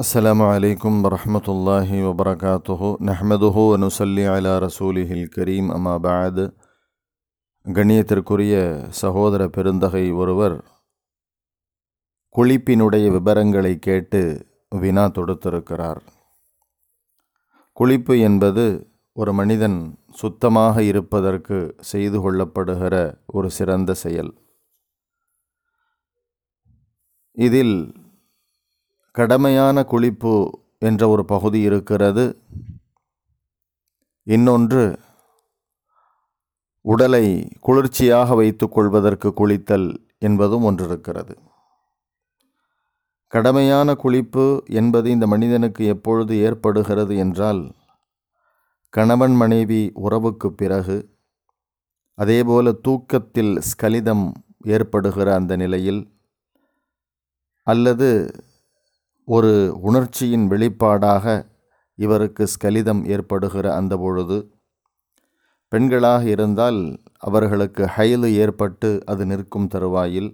السلام عليكم ورحمة الله وبركاته نحمده ونصلي على رسوله الكريم أما بعد கண்ணியத்திற்குரிய சகோதர பெருந்தகை ஒருவர் குளிப்பினுடைய விபரங்களை கேட்டு வினா தொடுத்திருக்கிறார் குளிப்பு என்பது ஒரு மனிதன் சுத்தமாக இருப்பதற்கு செய்து கொள்ளப்படுகிற ஒரு சிறந்த செயல் இதில் கடமையான குளிப்பு என்ற ஒரு பகுதி இருக்கிறது. இன்னொன்று உடலை குளிர்ச்சியாக வைத்துக்கொள்வதற்கு குளித்தல் என்பதும் ஒன்று இருக்கிறது கடமையான குளிப்பு என்பது இந்த மனிதனுக்கு எப்பொழுது ஏற்படுகிறது என்றால் கணவன் மனைவி உறவுக்கு பிறகு அதேபோல தூக்கத்தில் ஸ்கலிதம் ஏற்படுகிற அந்த நிலையில் அல்லது ஒரு உணர்ச்சியின் வெளிப்பாடாக இவருக்கு ஸ்கலிதம் ஏற்படுகிற அந்த பொழுது பெண்களாக இருந்தால் அவர்களுக்கு ஹைலு ஏற்பட்டு அது நிற்கும் தருவாயில்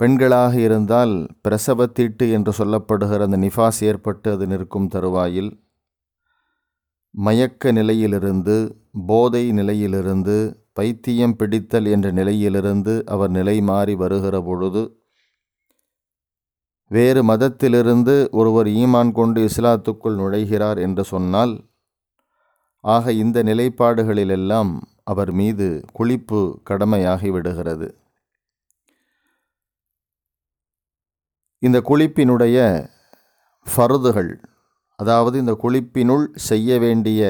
பெண்களாக இருந்தால் பிரசவத்தீட்டு என்று சொல்லப்படுகிற அந்த நிஃபாஸ் ஏற்பட்டு அது நிற்கும் தருவாயில் மயக்க நிலையிலிருந்து போதை நிலையிலிருந்து பைத்தியம் பிடித்தல் என்ற நிலையிலிருந்து அவர் நிலை மாறி வருகிற பொழுது வேறு மதத்திலிருந்து ஒருவர் ஈமான் கொண்டு இஸ்லாத்துக்குள் நுழைகிறார் என்று சொன்னால் ஆக இந்த நிலைப்பாடுகளிலெல்லாம் அவர் மீது குளிப்பு கடமையாகி விடுகிறது இந்த குளிப்பினுடைய ஃபருதுகள் அதாவது இந்த குளிப்பினுள் செய்ய வேண்டிய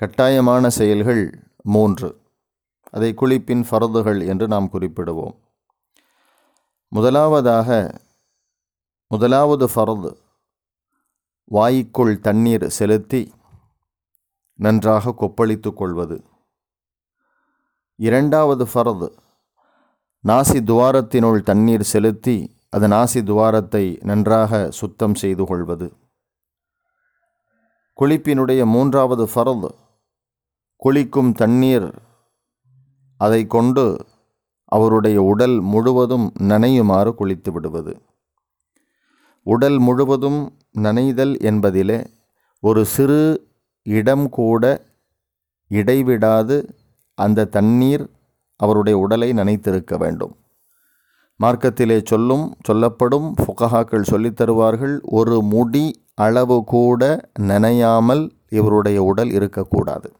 கட்டாயமான செயல்கள் மூன்று. அதை குளிப்பின் ஃபருதுகள் என்று நாம் குறிப்பிடுவோம். முதலாவதாக முதலாவது ஃபரது வாய்க்குள் தண்ணீர் செலுத்தி நன்றாக கொப்பளித்து கொள்வது. இரண்டாவது ஃபரது நாசி துவாரத்தினுள் தண்ணீர் செலுத்தி அது நாசி துவாரத்தை நன்றாக சுத்தம் செய்து கொள்வது. குளிப்பினுடைய மூன்றாவது ஃபரது குளிக்கும் தண்ணீர் அதை கொண்டு அவருடைய உடல் முழுவதும் நனையுமாறு குளித்து விடுவது. உடல் முழுவதும் நனைதல் என்பதிலே ஒரு சிறு இடம் கூட இடைவிடாது. அந்த தண்ணீர் அவருடைய உடலை நனைத்திருக்க வேண்டும். மார்க்கத்திலே சொல்லும் சொல்லப்படும் ஃபுகஹாக்கள் சொல்லித் தருவார்கள் ஒரு முடி அளவு கூட நனையாமல் இவருடைய உடல் இருக்கக்கூடாது.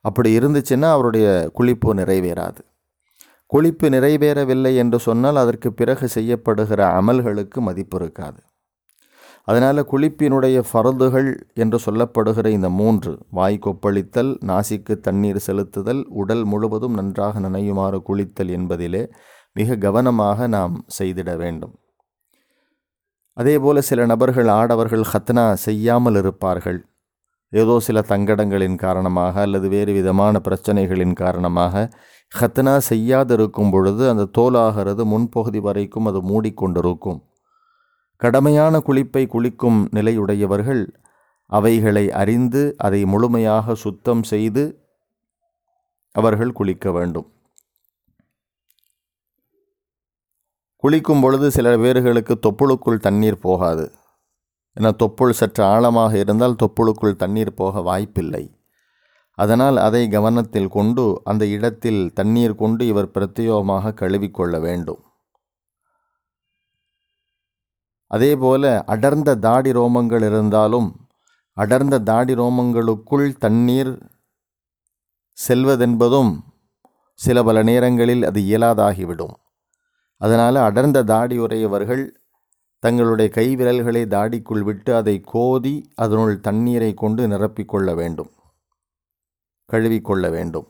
அப்படி இருந்துச்சுன்னா அவருடைய குளிப்பு நிறைவேறாது. குளிப்பு நிறைவேறவில்லை என்று சொன்னால் அதற்கு பிறகு செய்யப்படுகிற அமல்களுக்கு மதிப்பு இருக்காது. அதனால் குளிப்பினுடைய ஃபரதுகள் என்று சொல்லப்படுகிற இந்த மூன்று வாய் கொப்பளித்தல் நாசிக்கு தண்ணீர் செலுத்துதல் உடல் முழுவதும் நன்றாக நனையுமாறு குளித்தல் என்பதிலே மிக கவனமாக நாம் செய்திட வேண்டும். அதேபோல சில நபர்கள் ஆடவர்கள் ஹத்னா செய்யாமல் இருப்பார்கள். ஏதோ சில தங்கடங்களின் காரணமாக அல்லது வேறு விதமான பிரச்சனைகளின் காரணமாக ஹத்னா செய்யாதிருக்கும் பொழுது அந்த தோலாகிறது முன்பகுதி வரைக்கும் அது மூடிக்கொண்டிருக்கும். கடமையான குளிப்பை குளிக்கும் நிலையுடையவர்கள் அவைகளை அறிந்து அதை முழுமையாக சுத்தம் செய்து அவர்கள் குளிக்க வேண்டும். குளிக்கும் பொழுது சில பேர்களுக்கு தொப்புளுக்குள் தண்ணீர் போகாது. ஏன்னா தொப்புள் சற்று ஆழமாக இருந்தால் தொப்புளுக்குள் தண்ணீர் போக வாய்ப்பில்லை. அதனால் அதை கவனத்தில் கொண்டு அந்த இடத்தில் தண்ணீர் கொண்டு இவர் பிரத்யோகமாக கழுவிக்கொள்ள வேண்டும். அதேபோல அடர்ந்த தாடி ரோமங்கள் இருந்தாலும் அடர்ந்த தாடி ரோமங்களுக்குள் தண்ணீர் செல்வதென்பதும் சில பல நேரங்களில் அது இயலாதாகிவிடும். அதனால் அடர்ந்த தாடி உடையவர்கள் தங்களுடைய கை விரல்களை தாடிக்குள் விட்டு அதை கோதி அதனுள் தண்ணீரை கொண்டு நிரப்பிக்கொள்ள வேண்டும். கழுவிக்கொள்ள வேண்டும்.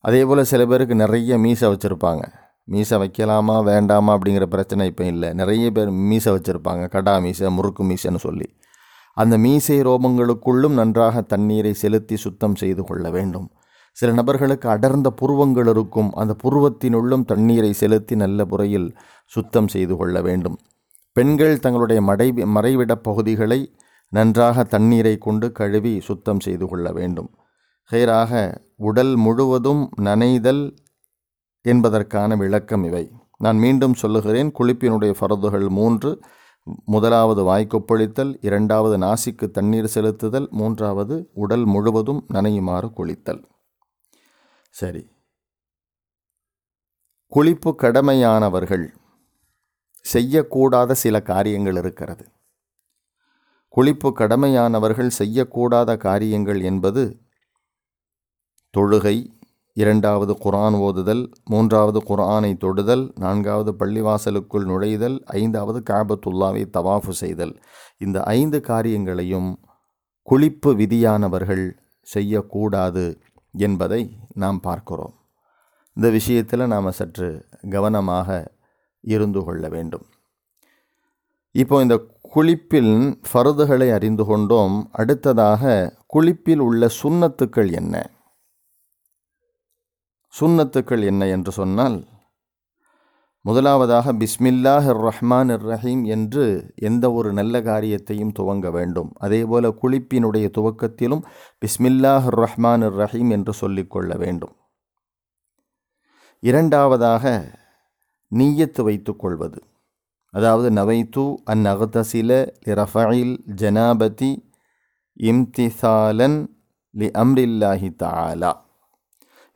அதே போல் சில பேருக்கு நிறைய மீசை வச்சுருப்பாங்க. மீசை வைக்கலாமா வேண்டாமா அப்படிங்கிற பிரச்சனை இப்போ இல்லை. நிறைய பேர் மீசை வச்சுருப்பாங்க. கடா மீசை முறுக்கு மீசைன்னு சொல்லி. அந்த மீசை ரோமங்களுக்குள்ளும் நன்றாக தண்ணீரை செலுத்தி சுத்தம் செய்து கொள்ள வேண்டும். சில நபர்களுக்கு அடர்ந்த புருவங்கள் இருக்கும். அந்த புருவத்தினுள்ளும் தண்ணீரை செலுத்தி நல்ல முறையில் சுத்தம் செய்து கொள்ள வேண்டும். பெண்கள் தங்களுடைய மடை மறைவிட பகுதிகளை நன்றாக தண்ணீரை கொண்டு கழுவி சுத்தம் செய்து கொள்ள வேண்டும். ஹேராக உடல் முழுவதும் நனைதல் என்பதற்கான விளக்கம் இவை. நான் மீண்டும் சொல்லுகிறேன் குளிப்பினுடைய ஃபரதுகள் மூன்று. முதலாவது வாய்க்கொப்பளித்தல் இரண்டாவது நாசிக்கு தண்ணீர் செலுத்துதல் மூன்றாவது உடல் முழுவதும் நனையுமாறு குளித்தல். சரி. குளிப்பு கடமையானவர்கள் செய்யக்கூடாத சில காரியங்கள் இருக்கிறது. குளிப்பு கடமையானவர்கள் செய்யக்கூடாத காரியங்கள் என்பது தொழுகை இரண்டாவது குரான் ஓதுதல் மூன்றாவது குரானை தொடுதல் நான்காவது பள்ளிவாசலுக்குள் நுழைதல் ஐந்தாவது காபத்துல்லாவை தவாஃபு செய்தல். இந்த ஐந்து காரியங்களையும் குளிப்பு விதியானவர்கள் செய்யக்கூடாது. என்பதை நாம் பார்க்கிறோம். இந்த விஷயத்தில் நாம் சற்று கவனமாக இருந்து கொள்ள வேண்டும். இப்போ இந்த குளிப்பில் ஃபருதுகளை அறிந்து கொண்டோம். அடுத்ததாக குளிப்பில் உள்ள சுண்ணத்துக்கள் என்ன? சுண்ணத்துக்கள் என்ன என்று சொன்னால் முதலாவதாக பிஸ்மில்லாஹ் ரஹ்மான் ரஹீம் என்று எந்த ஒரு நல்ல காரியத்தையும் துவங்க வேண்டும். அதேபோல குளிப்பினுடைய துவக்கத்திலும் பிஸ்மில்லாஹ் ரஹ்மான் ரஹீம் என்று சொல்லிக்கொள்ள வேண்டும். இரண்டாவதாக நீயத்து வைத்துக்கொள்வது அதாவது நவைத்து அன் அகதசில ரஃபைல் ஜனாபதி இம்திசாலன் லி அம்ரில்லாஹி தாலா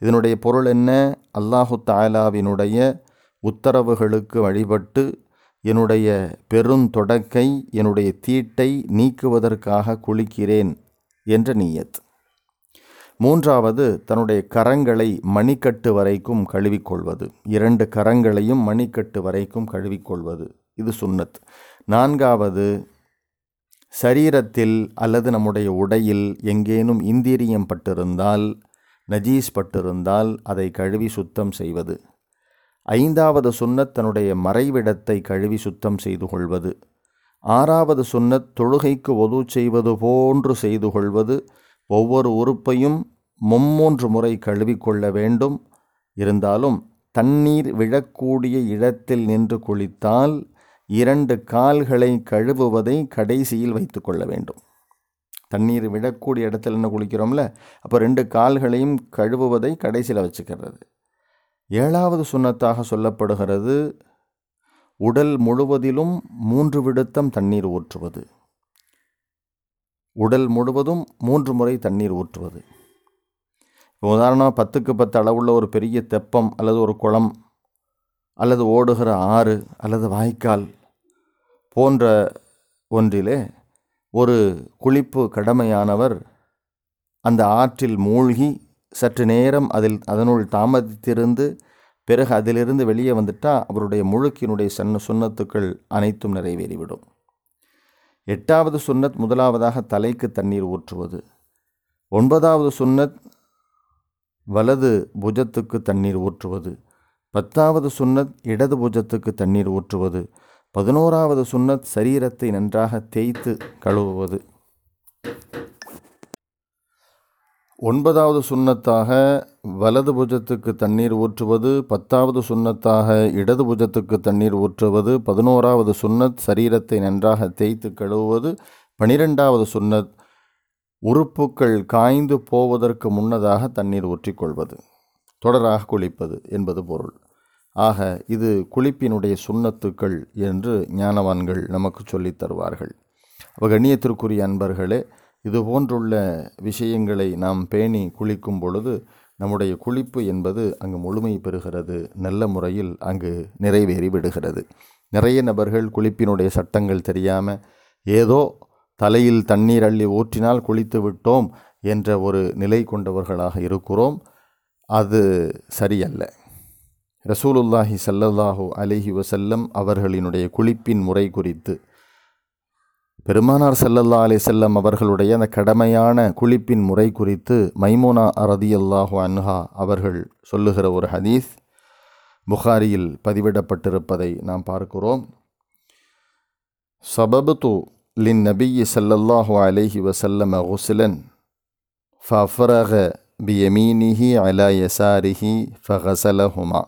இதனுடைய பொருள் என்ன? அல்லாஹு தாலாவினுடைய உத்தரவுகளுக்கு வழிபட்டு என்னுடைய பெருந்தொடக்கை என்னுடைய தீட்டை நீக்குவதற்காக குளிக்கிறேன் என்ற நீயத். மூன்றாவது தன்னுடைய கரங்களை மணிக்கட்டு வரைக்கும் கழுவிக்கொள்வது. இரண்டு கரங்களையும் மணிக்கட்டு வரைக்கும் கழுவிக்கொள்வது. இது சுன்னத். நான்காவது சரீரத்தில் அல்லது நம்முடைய உடையில் எங்கேனும் இந்திரியம் பட்டிருந்தால் நஜீஸ் பட்டிருந்தால் அதை கழுவி சுத்தம் செய்வது. ஐந்தாவது சுன்னத் தன்னுடைய மறைவிடத்தை கழுவி சுத்தம் செய்து கொள்வது. ஆறாவது சுன்னத் தொழுகைக்கு ஒது செய்வது போன்று செய்து கொள்வது. ஒவ்வொரு உறுப்பையும் மும்மூன்று முறை கழுவிக்கொள்ள வேண்டும். இருந்தாலும் தண்ணீர் விழக்கூடிய இடத்தில் நின்று குளித்தால் இரண்டு கால்களை கழுவுவதை கடைசியில் வைத்து கொள்ள வேண்டும். தண்ணீர் விழக்கூடிய இடத்துல என்ன குளிக்கிறோம்ல அப்போ ரெண்டு கால்களையும் கழுவுவதை கடைசியில் வச்சுக்கிறது. ஏழாவது சுண்ணத்தாக சொல்லப்படுகிறது உடல் முழுவதிலும் மூன்று விடுத்தம் தண்ணீர் ஊற்றுவது. உடல் முழுவதும் மூன்று முறை தண்ணீர் ஊற்றுவது. உதாரணமாக உதாரணம் பத்துக்கு பத்து அளவுள்ள ஒரு பெரிய தெப்பம் அல்லது ஒரு குளம் அல்லது ஓடுகிற ஆறு அல்லது வாய்க்கால் போன்ற ஒன்றிலே ஒரு குளிப்பு கடமையானவர் அந்த ஆற்றில் மூழ்கி சற்று நேரம் அதில் அதனுள் தாமதித்திருந்து பிறகு அதிலிருந்து வெளியே வந்துட்டால் அவருடைய முழுக்கினுடைய சன்ன சுண்ணத்துக்கள் அனைத்தும் நிறைவேறிவிடும். எட்டாவது சுன்னத் முதலாவதாக தலைக்கு தண்ணீர் ஊற்றுவது. ஒன்பதாவது சுன்னத் வலது புஜத்துக்கு தண்ணீர் ஊற்றுவது. பத்தாவது சுன்னத் இடது புஜத்துக்கு தண்ணீர் ஊற்றுவது. பதினோராவது சுன்னத் சரீரத்தை நன்றாக தேய்த்து கழுவுவது. ஒன்பதாவது சுண்ணத்தாக வலது புஜத்துக்கு தண்ணீர் ஊற்றுவது பத்தாவது சுண்ணத்தாக இடது புஜத்துக்கு தண்ணீர் ஊற்றுவது பதினோராவது சுண்ணத் சரீரத்தை நன்றாக தேய்த்து கழுவுவது பனிரெண்டாவது சுண்ணத் உறுப்புக்கள் காய்ந்து போவதற்கு முன்னதாக தண்ணீர் ஊற்றிக்கொள்வது தொடராக குளிப்பது என்பது பொருள். ஆக இது குளிப்பினுடைய சுண்ணத்துக்கள் என்று ஞானவான்கள் நமக்கு சொல்லித் தருவார்கள். அவ கண்ணியத்திற்குரிய அன்பர்களே இது போன்றுள்ள விஷயங்களை நாம் பேணி குளிக்கும் பொழுது நம்முடைய குளிப்பு என்பது அங்கு முழுமை பெறுகிறது. நல்ல முறையில் அங்கு நிறைவேறி விடுகிறது. நிறைய நபர்கள் குளிப்பினுடைய சட்டங்கள் தெரியாமல் ஏதோ தலையில் தண்ணீர் அள்ளி ஊற்றினால் குளித்து விட்டோம் என்ற ஒரு நிலை கொண்டவர்களாக இருக்கிறோம். அது சரியல்ல. ரசூலுல்லாஹி சல்லல்லாஹு அலிஹி வசல்லம் அவர்களினுடைய குளிப்பின் முறை குறித்து பெருமானார் சல்லல்லா அலி செல்லம் அவர்களுடைய அந்த கடமையான குளிப்பின் முறை குறித்து மைமோனா அரதி அல்லாஹு அன்ஹா அவர்கள் சொல்லுகிற ஒரு ஹதீஸ் புகாரியில் பதிவிடப்பட்டிருப்பதை நாம் பார்க்கிறோம் சபபத்து லின் நபிய் சல்லல்லாஹு அலைஹி வசல்லம் குஸ்லன் ஃபஃபரக بيمينه على يساره فغسلهما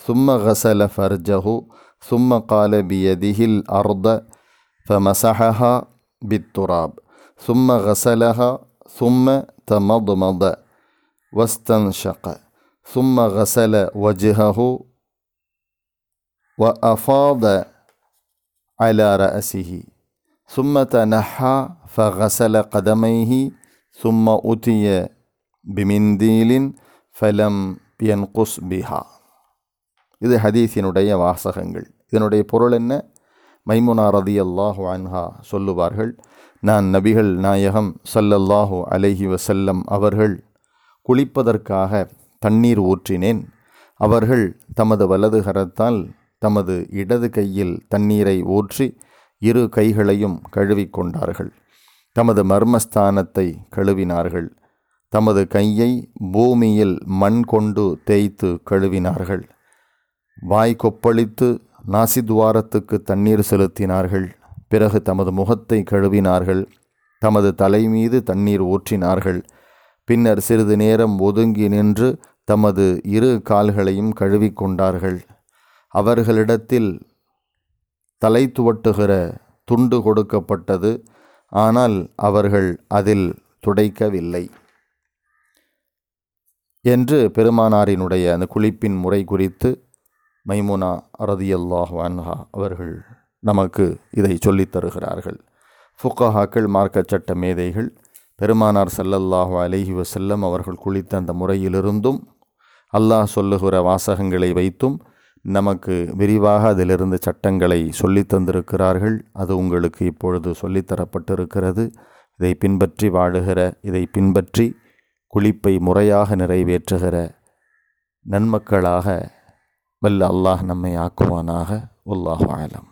ثم غسل فرجه ثم قال بيده الأرض فمسحها بالتراب ثم غسلها ثم تمضمض واستنشق ثم غسل وجهه وأفاض على رأسه ثم تنحى فغسل قدميه ثم أتي بمنديل فلم ينقص بها இது ஹதீஸினுடைய வாசகங்கள் இதனுடைய பொருள் என்ன மைமுனா ரதி அல்லாஹு அன்ஹா சொல்லுவார்கள் நான் நபிகள் நாயகம் சல்லல்லாஹு அலஹி வசல்லம் அவர்கள் குளிப்பதற்காக தண்ணீர் ஊற்றினேன். அவர்கள் தமது வலது கரத்தால் தமது இடது கையில் தண்ணீரை ஊற்றி இரு கைகளையும் கழுவிக்கொண்டார்கள் தமது மர்மஸ்தானத்தை கழுவினார்கள். தமது கையை பூமியில் மண் கொண்டு தேய்த்து கழுவினார்கள். வாய் கொப்பளித்து நாசித்வாரத்துக்கு தண்ணீர் செலுத்தினார்கள். பிறகு தமது முகத்தை கழுவினார்கள். தமது தலை மீது தண்ணீர் ஊற்றினார்கள். பின்னர் சிறிது நேரம் ஒதுங்கி நின்று தமது இரு கால்களையும் கழுவிக்கொண்டார்கள் அவர்களிடத்தில் தலை துவட்டுகிற துண்டு கொடுக்கப்பட்டது. ஆனால் அவர்கள் அதில் துடைக்கவில்லை. என்று பெருமானாரினுடைய அந்த குளிப்பின் முறை குறித்து மைமுனா ரதியல்லாஹ் அன்ஹா அவர்கள் நமக்கு இதை சொல்லித் தருகிறார்கள். ஃபுக்கஹாக்கள் மார்க்க சட்ட மேதைகள் பெருமானார் சல்லல்லாஹு அலஹி வசல்லம் அவர்கள் குளித்த அந்த முறையிலிருந்தும் அல்லாஹ் சொல்லுகிற வாசகங்களை வைத்தும் நமக்கு விரிவாக அதிலிருந்து சட்டங்களை சொல்லித் தந்திருக்கிறார்கள். அது உங்களுக்கு இப்பொழுது சொல்லித்தரப்பட்டிருக்கிறது இதை பின்பற்றி வாழுகிற இதை பின்பற்றி குளிப்பை முறையாக நிறைவேற்றுகிற நன்மக்களாக வல்ல அல்லாஹ் நம்மை ஆக்குவானாக உல்லாஹு ஆலம்